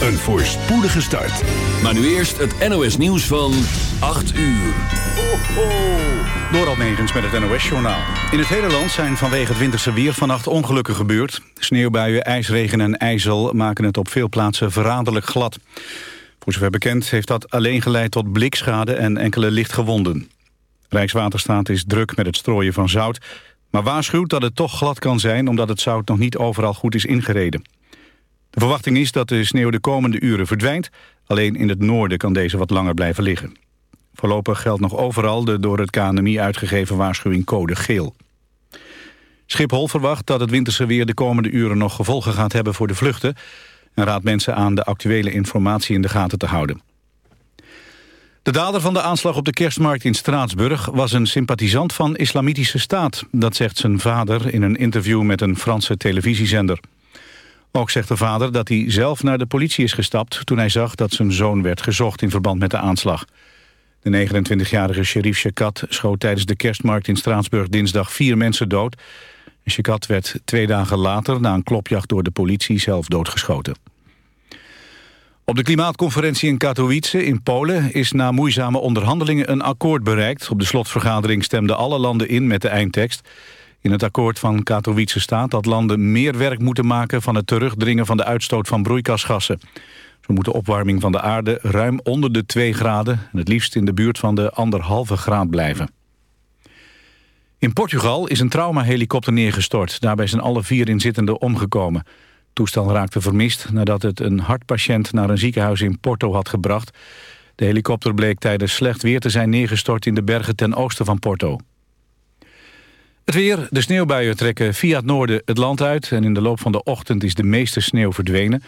een voorspoedige start. Maar nu eerst het NOS nieuws van 8 uur. Ho, Door met het NOS-journaal. In het hele land zijn vanwege het winterse weer vannacht ongelukken gebeurd. Sneeuwbuien, ijsregen en ijzel maken het op veel plaatsen verraderlijk glad. Voor zover bekend heeft dat alleen geleid tot blikschade en enkele lichtgewonden. Rijkswaterstaat is druk met het strooien van zout... maar waarschuwt dat het toch glad kan zijn... omdat het zout nog niet overal goed is ingereden. De verwachting is dat de sneeuw de komende uren verdwijnt. Alleen in het noorden kan deze wat langer blijven liggen. Voorlopig geldt nog overal de door het KNMI uitgegeven waarschuwing code geel. Schiphol verwacht dat het winterse weer de komende uren nog gevolgen gaat hebben voor de vluchten... en raadt mensen aan de actuele informatie in de gaten te houden. De dader van de aanslag op de kerstmarkt in Straatsburg was een sympathisant van Islamitische Staat. Dat zegt zijn vader in een interview met een Franse televisiezender. Ook zegt de vader dat hij zelf naar de politie is gestapt... toen hij zag dat zijn zoon werd gezocht in verband met de aanslag. De 29-jarige sheriff Shekat schoot tijdens de kerstmarkt in Straatsburg dinsdag vier mensen dood. Shekat werd twee dagen later na een klopjacht door de politie zelf doodgeschoten. Op de klimaatconferentie in Katowice in Polen is na moeizame onderhandelingen een akkoord bereikt. Op de slotvergadering stemden alle landen in met de eindtekst. In het akkoord van Katowice staat dat landen meer werk moeten maken van het terugdringen van de uitstoot van broeikasgassen. Zo moet de opwarming van de aarde ruim onder de 2 graden en het liefst in de buurt van de anderhalve graad blijven. In Portugal is een traumahelikopter neergestort. Daarbij zijn alle vier inzittenden omgekomen. Het toestel raakte vermist nadat het een hartpatiënt naar een ziekenhuis in Porto had gebracht. De helikopter bleek tijdens slecht weer te zijn neergestort in de bergen ten oosten van Porto. Het weer, de sneeuwbuien trekken via het noorden het land uit... en in de loop van de ochtend is de meeste sneeuw verdwenen.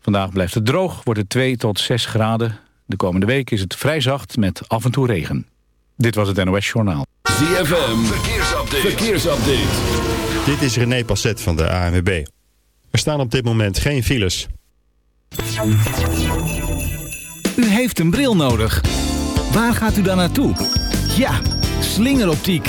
Vandaag blijft het droog, wordt het 2 tot 6 graden. De komende week is het vrij zacht met af en toe regen. Dit was het NOS Journaal. ZFM, verkeersupdate. verkeersupdate. Dit is René Passet van de ANWB. Er staan op dit moment geen files. U heeft een bril nodig. Waar gaat u dan naartoe? Ja, slingeroptiek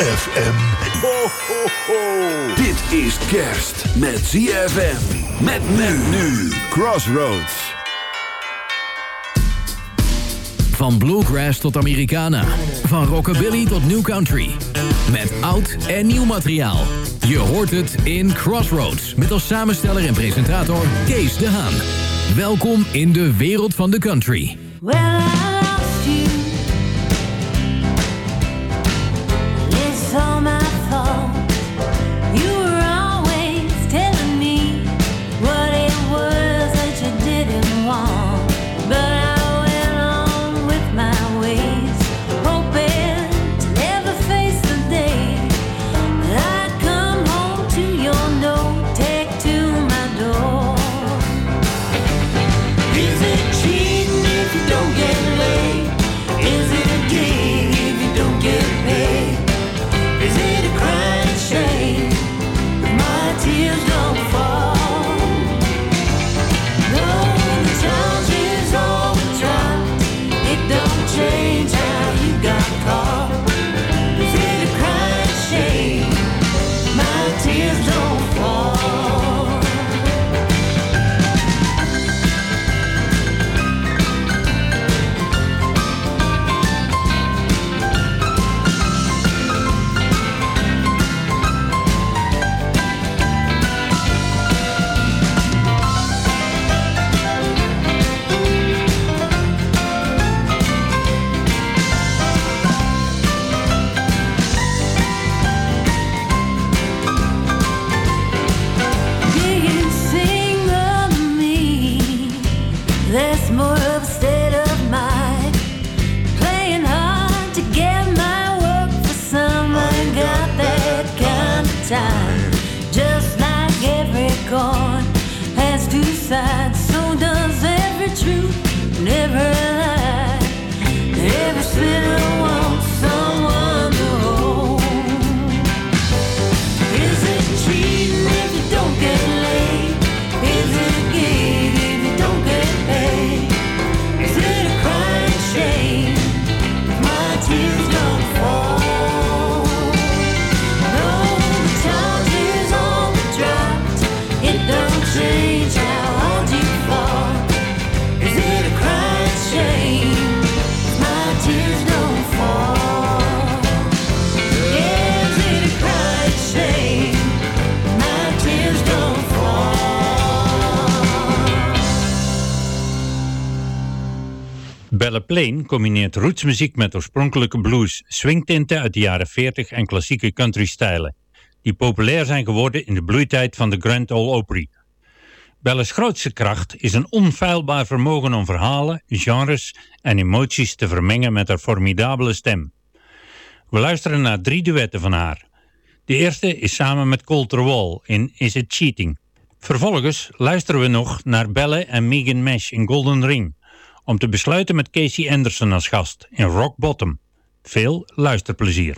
ZFM. Ho, ho, ho. Dit is kerst met ZFM. Met men nu. Crossroads. Van bluegrass tot Americana. Van rockabilly tot new country. Met oud en nieuw materiaal. Je hoort het in Crossroads. Met als samensteller en presentator Kees de Haan. Welkom in de wereld van de country. Well, Belle Plain combineert rootsmuziek met oorspronkelijke blues, swingtinten uit de jaren 40 en klassieke country-stijlen, die populair zijn geworden in de bloeitijd van de Grand Ole Opry. Belle's grootste kracht is een onfeilbaar vermogen om verhalen, genres en emoties te vermengen met haar formidabele stem. We luisteren naar drie duetten van haar. De eerste is samen met Colter Wall in Is It Cheating? Vervolgens luisteren we nog naar Belle en Megan Mesh in Golden Ring, om te besluiten met Casey Anderson als gast in Rock Bottom. Veel luisterplezier.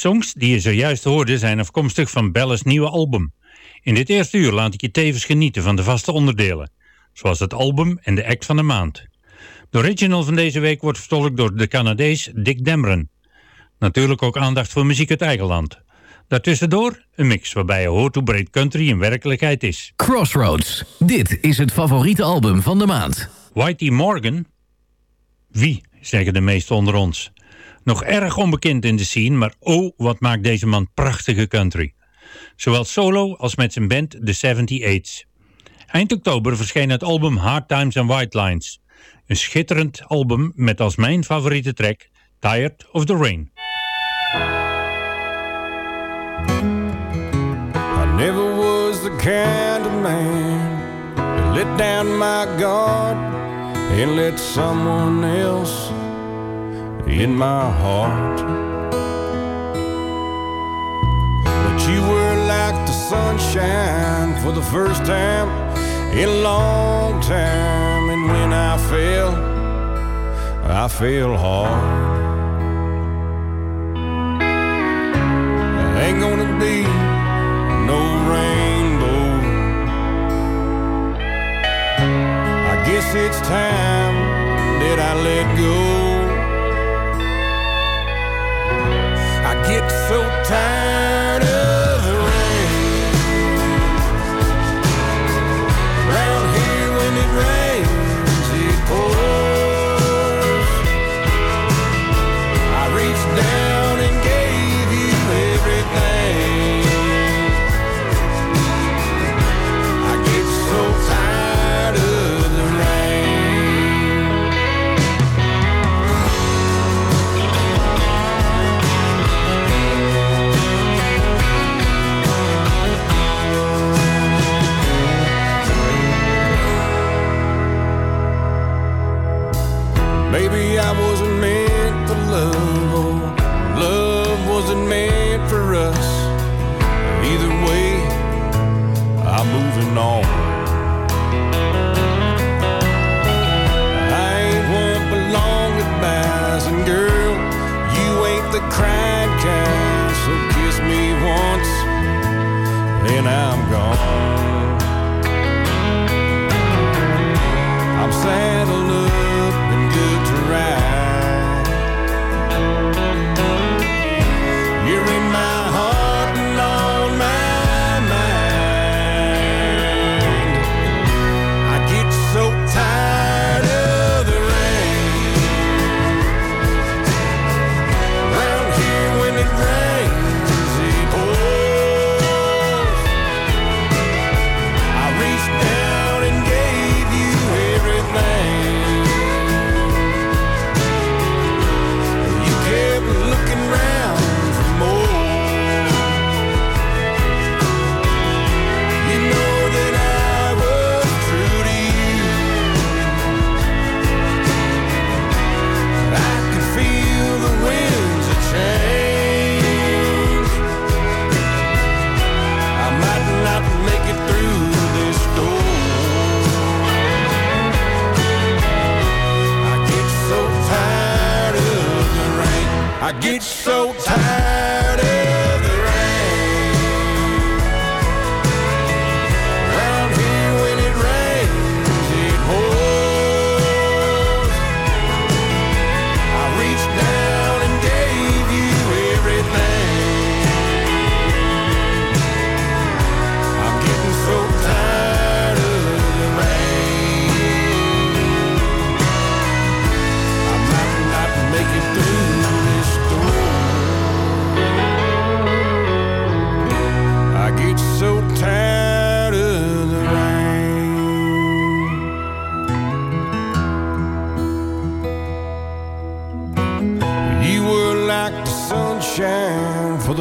Songs die je zojuist hoorde zijn afkomstig van Bella's nieuwe album. In dit eerste uur laat ik je tevens genieten van de vaste onderdelen, zoals het album en de act van de maand. De original van deze week wordt vertolkt door de Canadees Dick Demren. Natuurlijk ook aandacht voor muziek uit eigen land. Daartussendoor een mix waarbij je hoort hoe breed country in werkelijkheid is. Crossroads. Dit is het favoriete album van de maand. Whitey Morgan? Wie, zeggen de meesten onder ons. Nog erg onbekend in de scene, maar oh, wat maakt deze man prachtige country. Zowel solo als met zijn band The 78's. Eind oktober verscheen het album Hard Times and White Lines. Een schitterend album met als mijn favoriete track Tired of the Rain. I never was the kind of man to let down my guard and let someone else in my heart. But you were like the sunshine for the first time in a long time, and when I fell, I fell hard. Ain't gonna be no rainbow. I guess it's time that I let go. Get so tired Maybe I wasn't meant for love, or love wasn't meant for us. Either way, I'm moving on. I ain't one for and girl, you ain't the crying kind. So kiss me once, and I'm gone.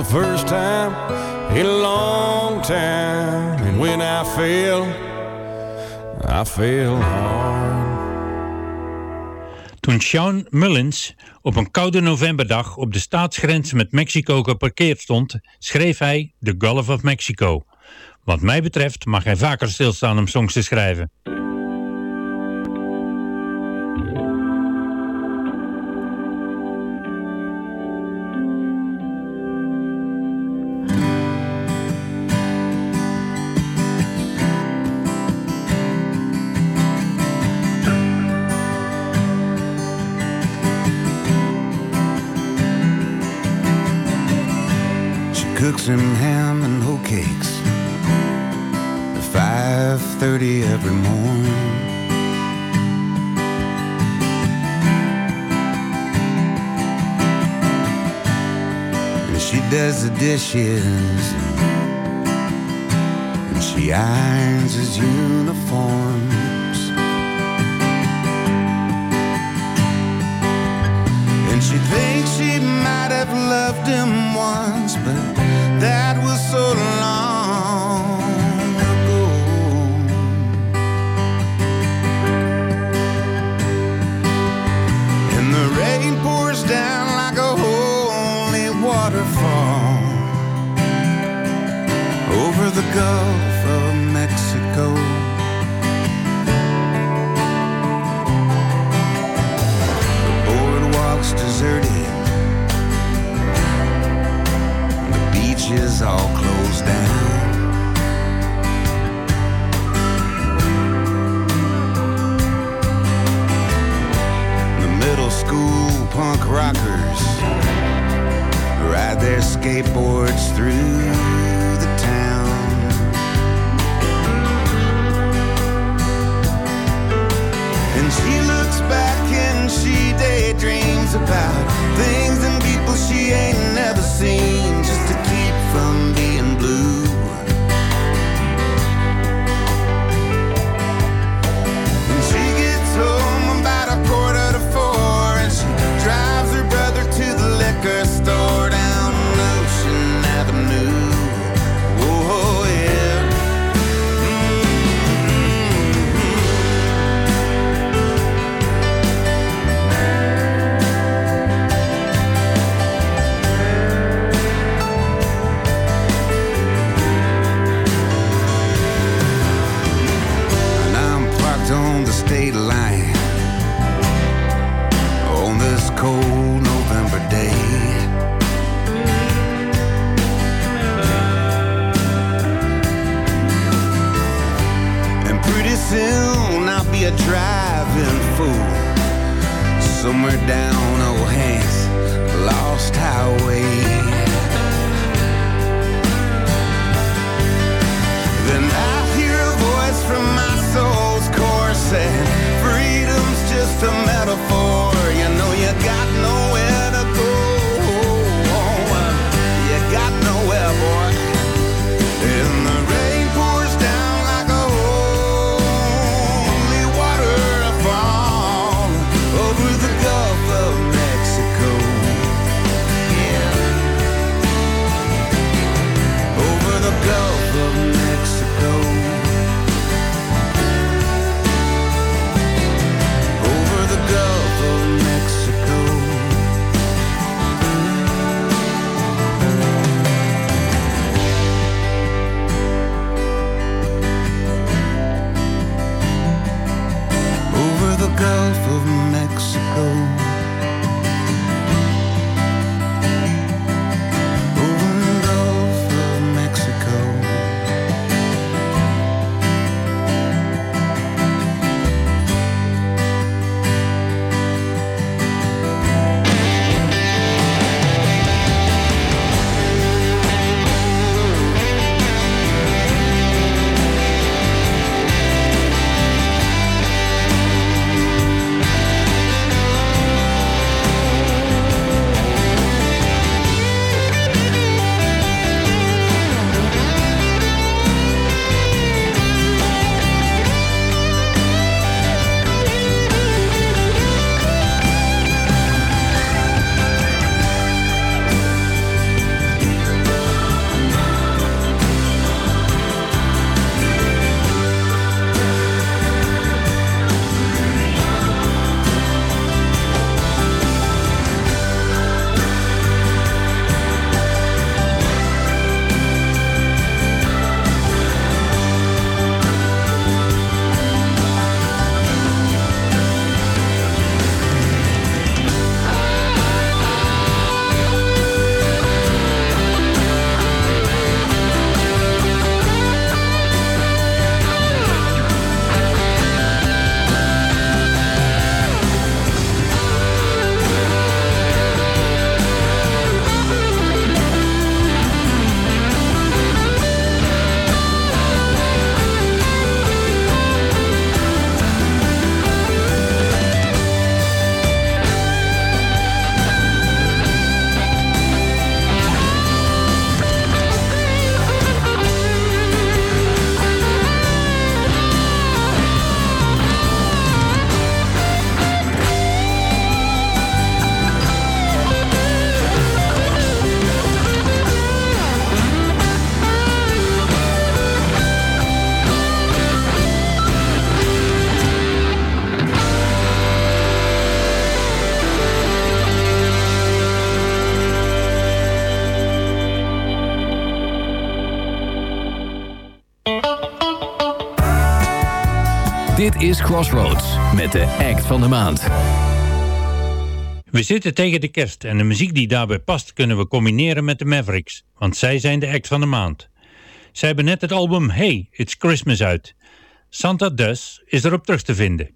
The first time in a long time. And when I fell, I fell hard. Toen Sean Mullins op een koude novemberdag op de staatsgrens met Mexico geparkeerd stond, schreef hij The Gulf of Mexico. Wat mij betreft mag hij vaker stilstaan om songs te schrijven. every morning. And she does the dishes And she irons his uniform. All closed down. The middle school punk rockers ride their skateboards through the town. And she looks back and she daydreams about things and people she ain't never seen somewhere down old Hank's lost highway. Then I hear a voice from my soul's core saying, Freedom's just a is Crossroads met de act van de maand. We zitten tegen de kerst en de muziek die daarbij past kunnen we combineren met de Mavericks, want zij zijn de act van de maand. Zij hebben net het album Hey, It's Christmas uit. Santa Does is erop terug te vinden.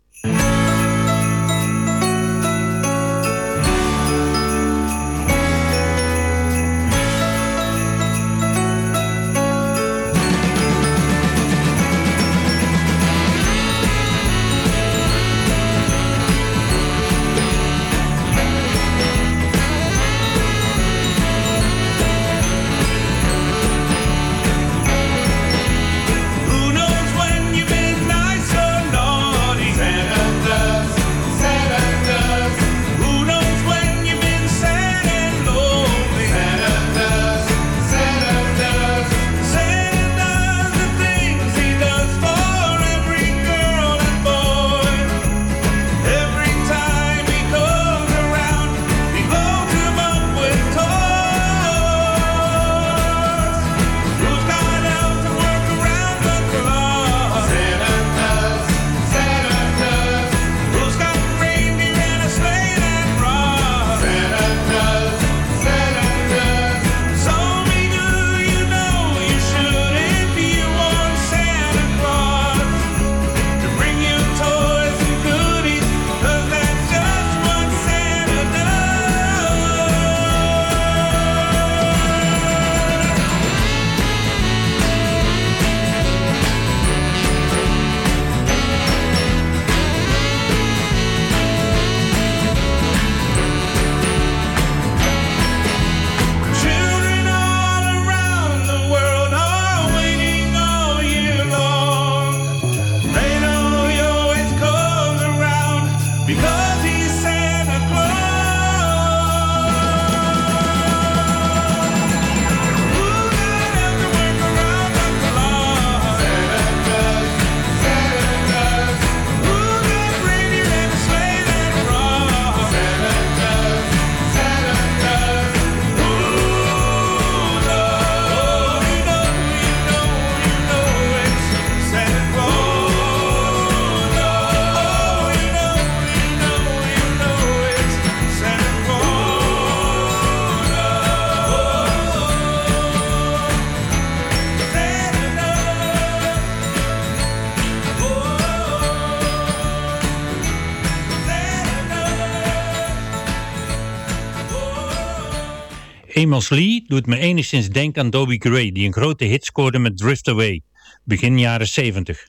Amos Lee doet me enigszins denken aan Dobie Gray, die een grote hit scoorde met Drift Away, begin jaren 70.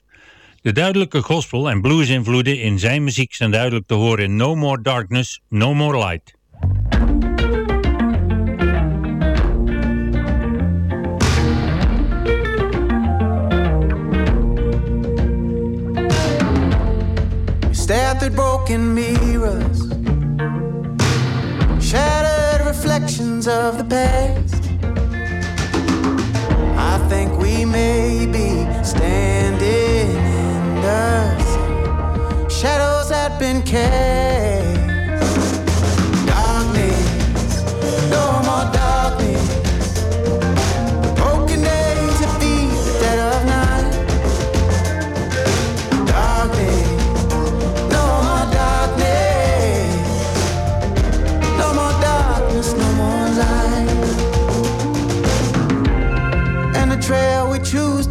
De duidelijke gospel- en blues-invloeden in zijn muziek zijn duidelijk te horen in No More Darkness, No More Light. Broken mirrors, reflections of the past. I think we may be standing in the shadows that been cast.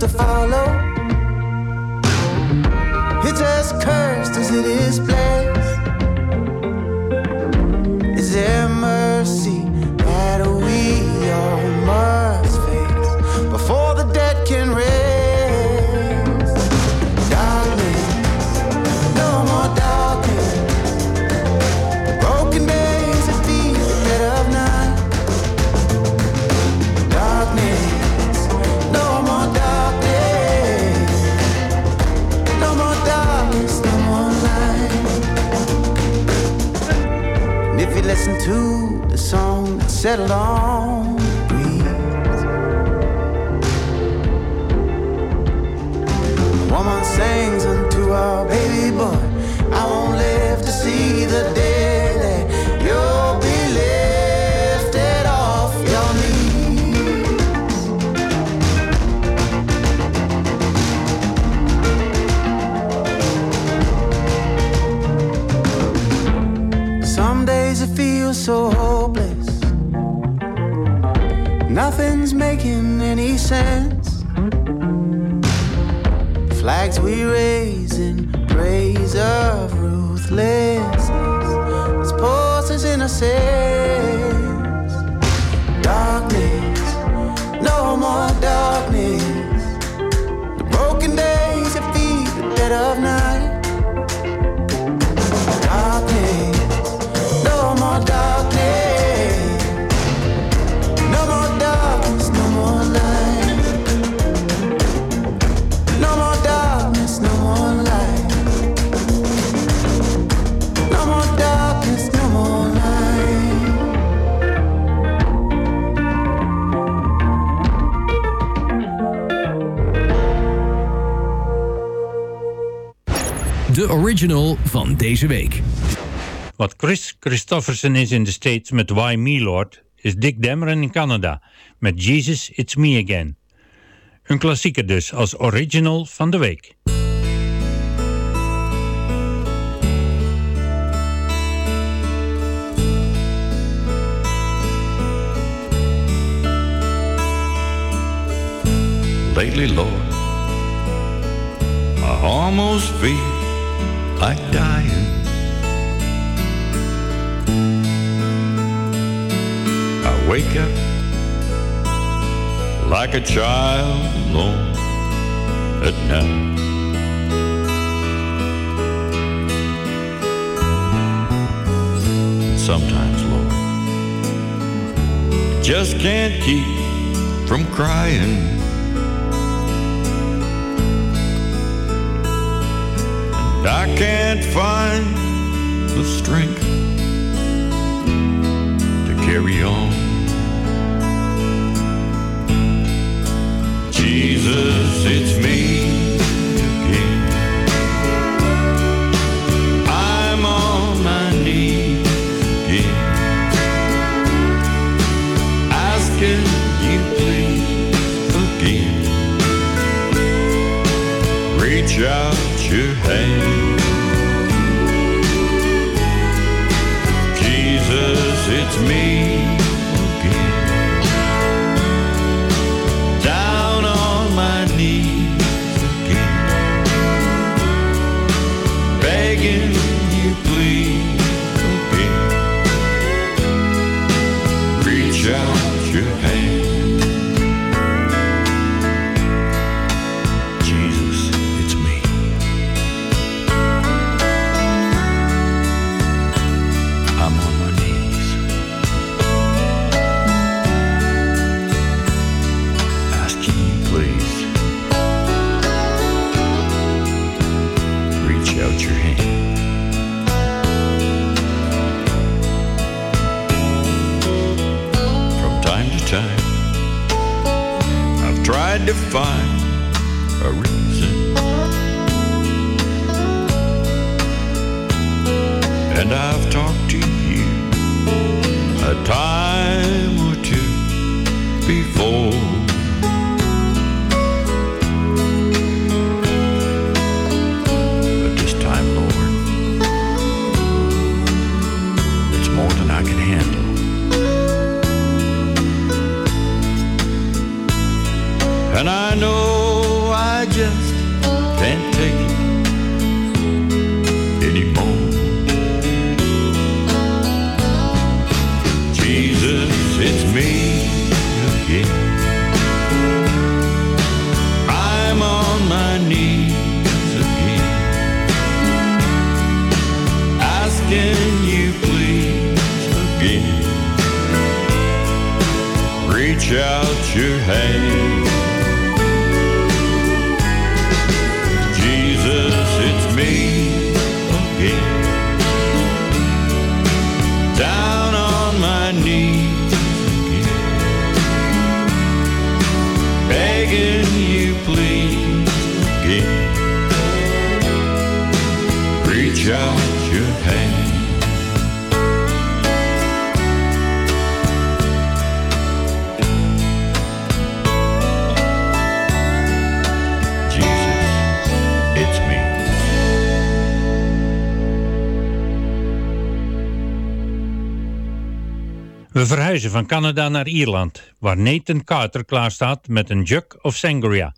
To follow. It's as cursed as it is blessed. Listen to the song that settled on the breeze, the woman sings unto our baby boy. So hopeless. Nothing's making any sense. Flags we raise in praise of ruthlessness. It's pulses in a sense. Darkness, no more darkness. De original van deze week. Wat Chris Christofferson is in de States met Why Me Lord, is Dick Dameron in Canada met Jesus It's Me Again. Een klassieker dus als original van de week. Lately, Lord, I almost feel like dying. I wake up like a child alone at night. Sometimes, Lord, just can't keep from crying. I can't find the strength to carry on. Jesus, it's me again. I'm on my knees again, asking you please again. Reach out your hand. Jesus, it's me To find a reason. And I've talked to you a time or two before. Hey We verhuizen van Canada naar Ierland, waar Nathan Carter klaarstaat met een jug of sangria.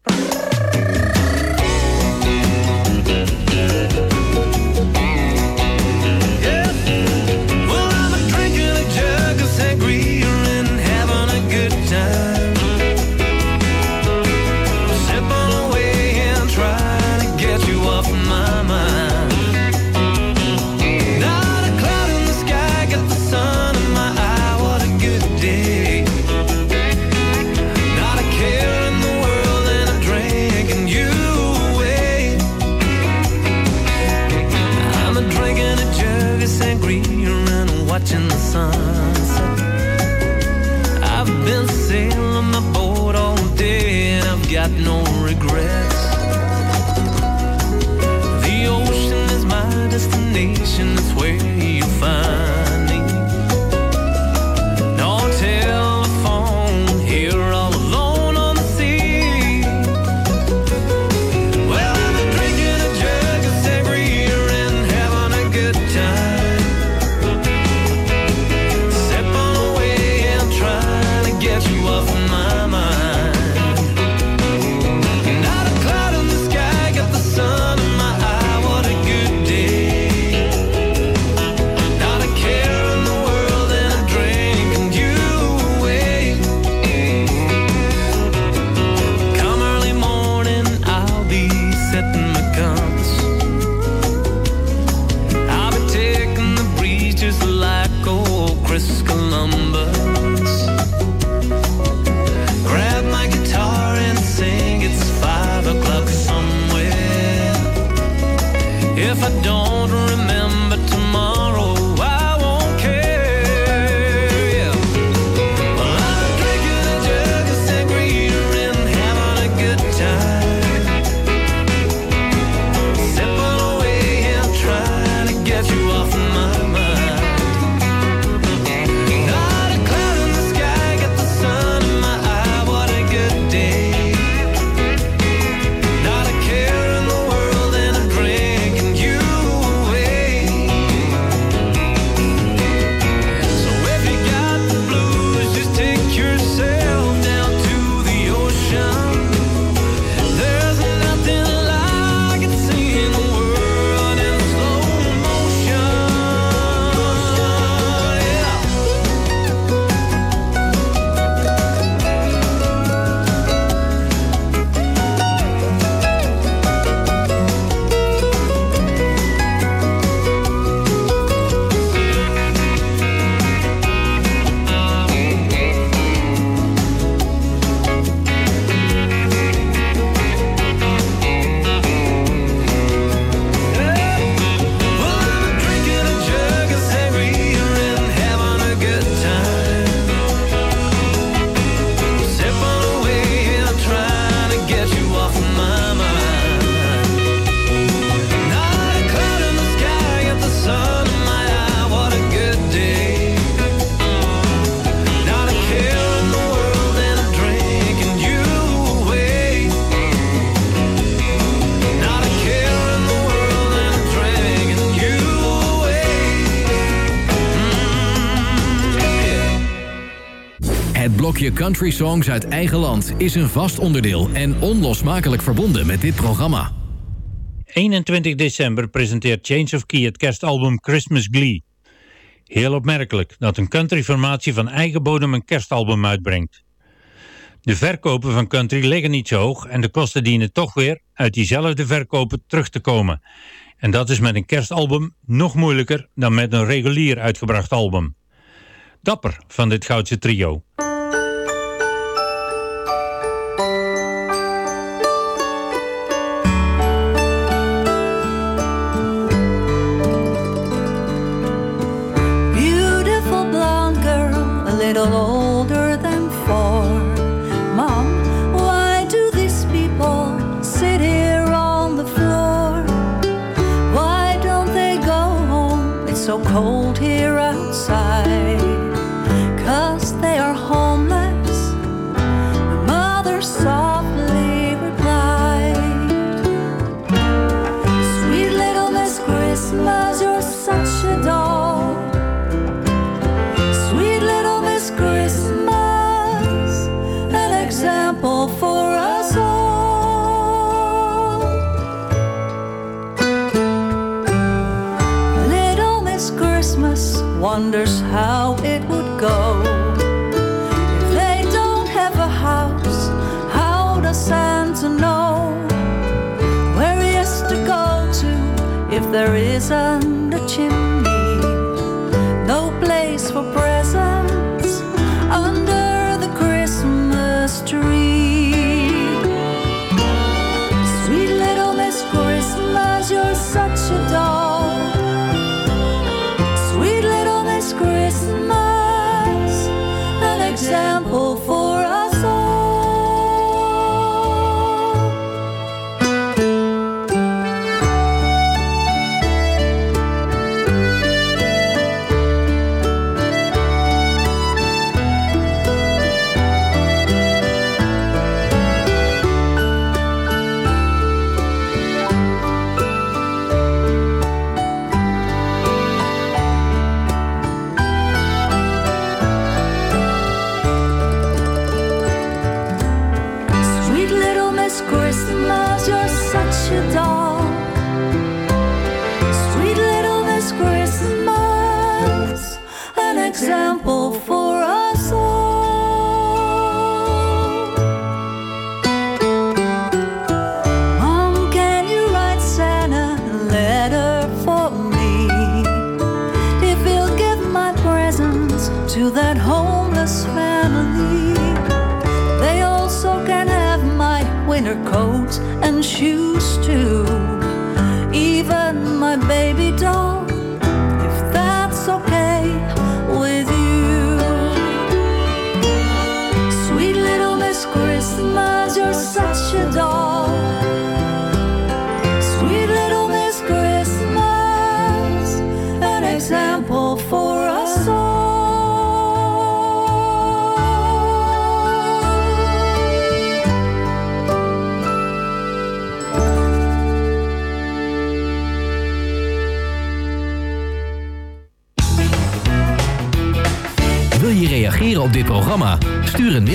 country songs uit eigen land is een vast onderdeel en onlosmakelijk verbonden met dit programma. 21 december presenteert Change of Key het kerstalbum Christmas Glee. Heel opmerkelijk dat een countryformatie van eigen bodem een kerstalbum uitbrengt. De verkopen van country liggen niet zo hoog en de kosten dienen toch weer uit diezelfde verkopen terug te komen. En dat is met een kerstalbum nog moeilijker dan met een regulier uitgebracht album. Dapper van dit Goudse trio. wonders how it would go. If they don't have a house, how does Santa know where he has to go to if there isn't? Christmas, an example for.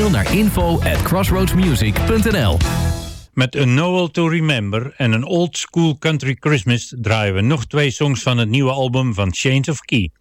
mail naar info at crossroadsmusic.nl. Met een Noel to Remember en een Old School Country Christmas draaien we nog twee songs van het nieuwe album van Chains of Key.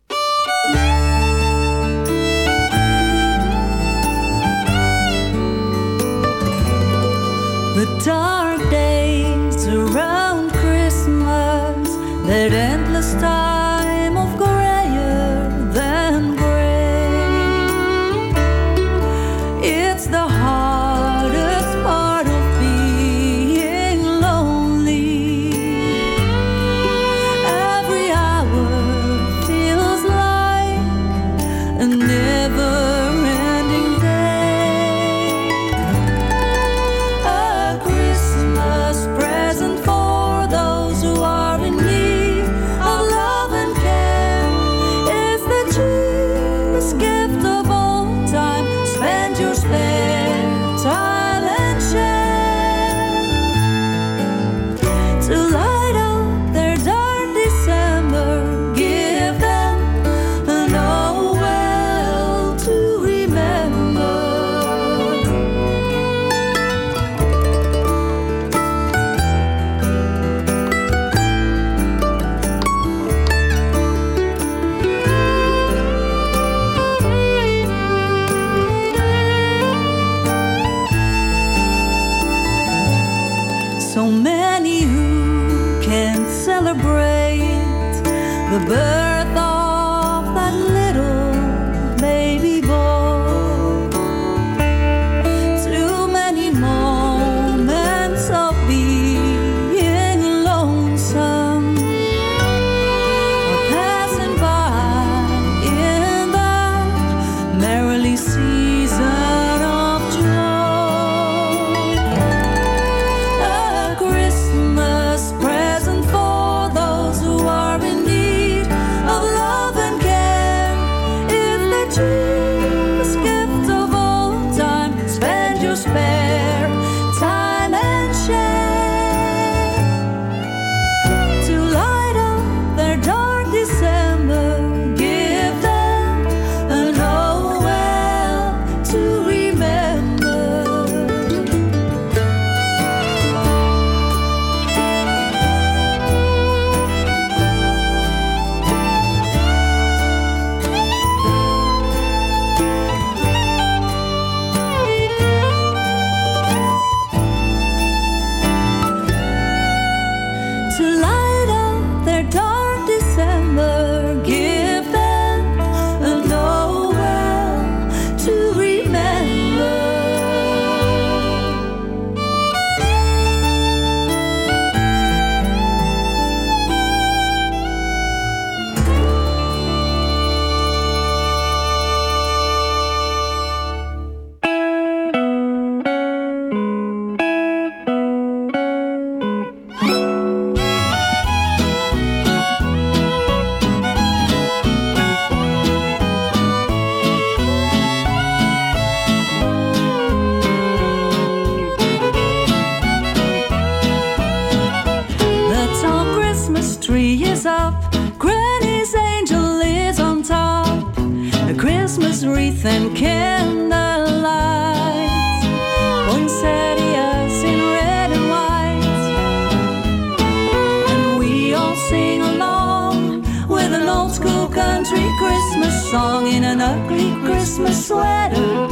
ugly Christmas sweater.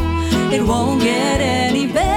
It won't get any better.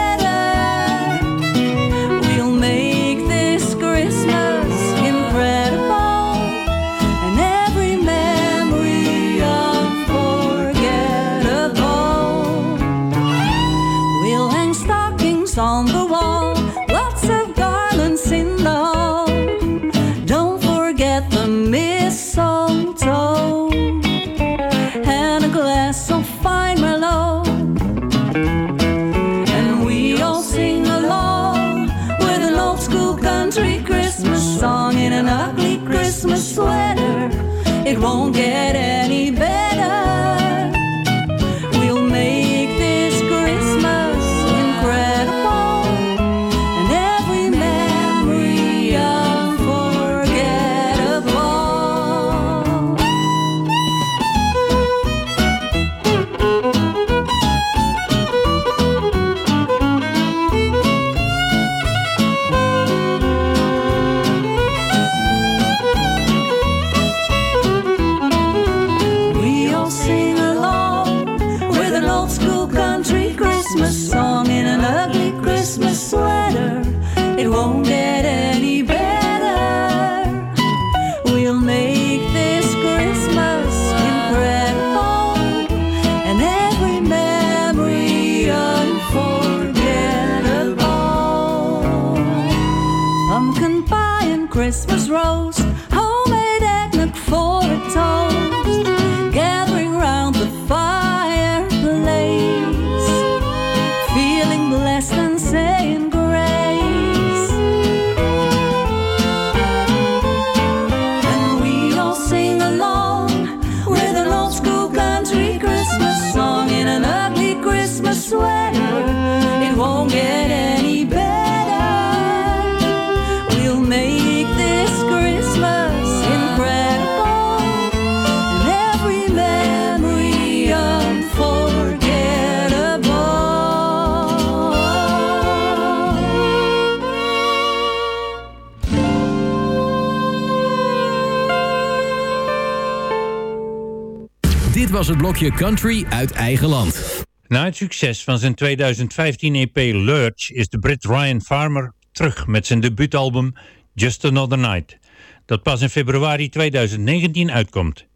het blokje country uit eigen land. Na het succes van zijn 2015 EP Lurch is de Brit Ryan Farmer terug met zijn debuutalbum Just Another Night, dat pas in februari 2019 uitkomt.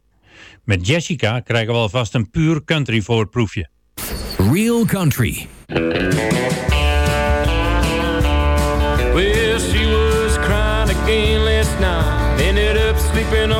Met Jessica krijgen we alvast een puur country voorproefje. Real Country. Was crying again last night, up sleeping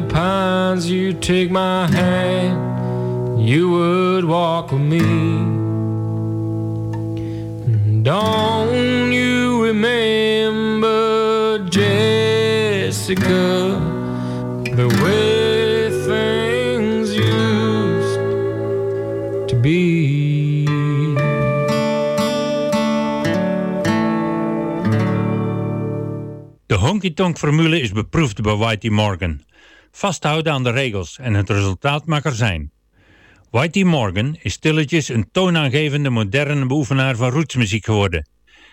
the pines, you take my hand, you would walk with me. Don't you remember Jessica, the way things used to be? De honky-tonk-formule is beproefd bij Whitey Morgan. vasthouden aan de regels en het resultaat mag er zijn. Whitey Morgan is stilletjes een toonaangevende moderne beoefenaar van rootsmuziek geworden.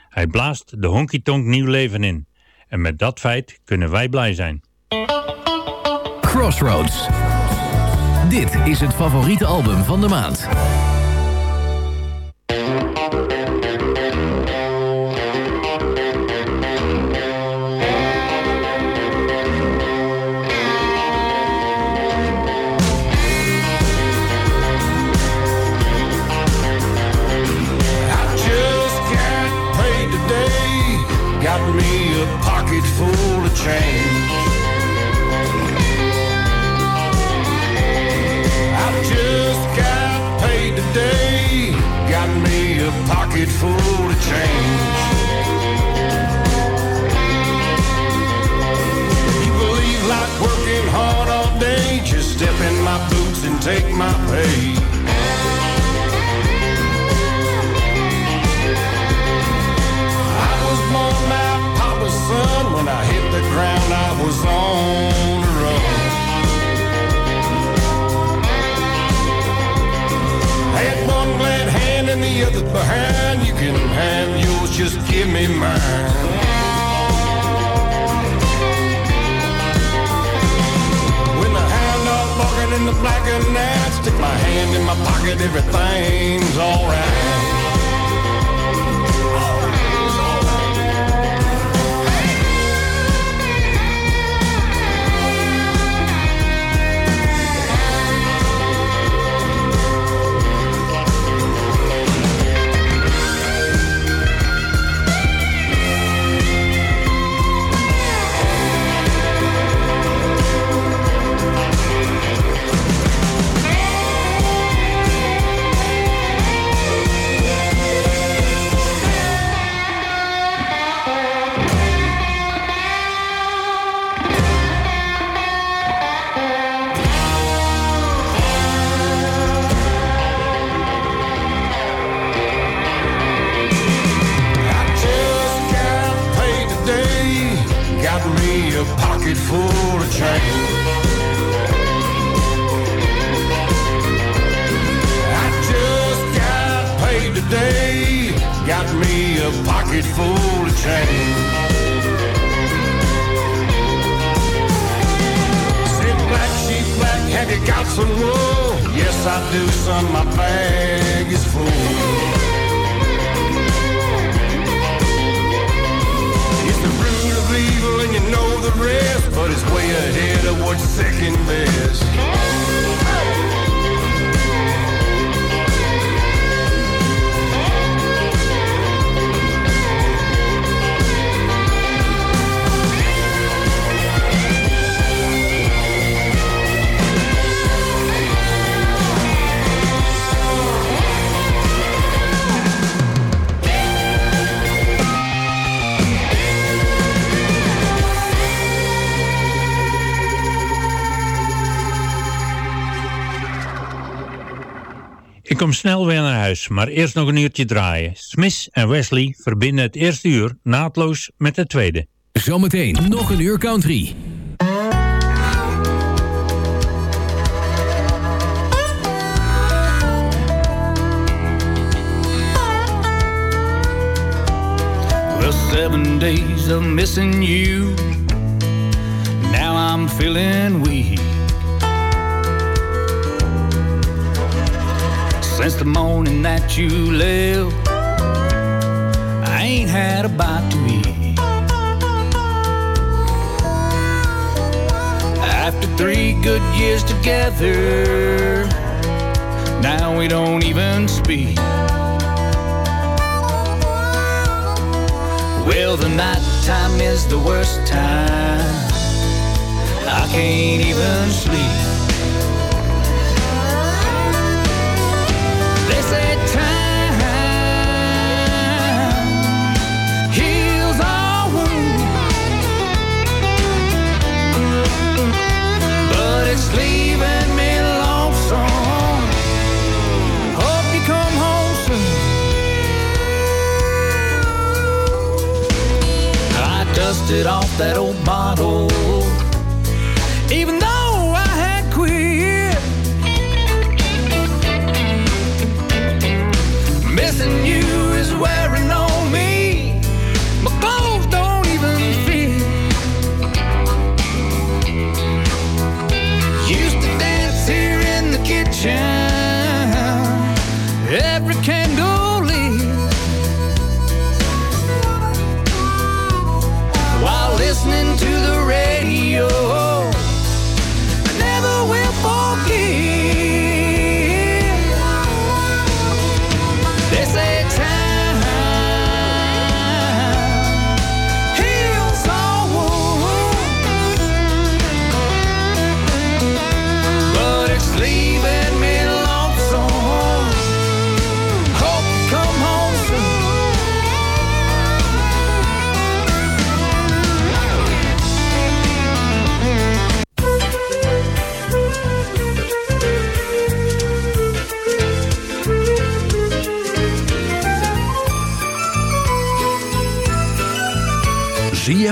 Hij blaast de honky-tonk nieuw leven in. En met dat feit kunnen wij blij zijn. Crossroads. Dit is het favoriete album van de maand. train. Sit back, sheep back, have you got some wool? Yes, I do, son, my bag is full. It's the root of evil and you know the rest, but it's way ahead of what's second best. Kom snel weer naar huis, maar eerst nog een uurtje draaien. Smith en Wesley verbinden het eerste uur naadloos met het tweede. Zometeen nog een uur country. Well, seven days of missing you. Now I'm feeling weak. Since the morning that you left, I ain't had a bite to eat. After three good years together, now we don't even speak. Well, the night time is the worst time. I can't even sleep. Dusted off that old bottle,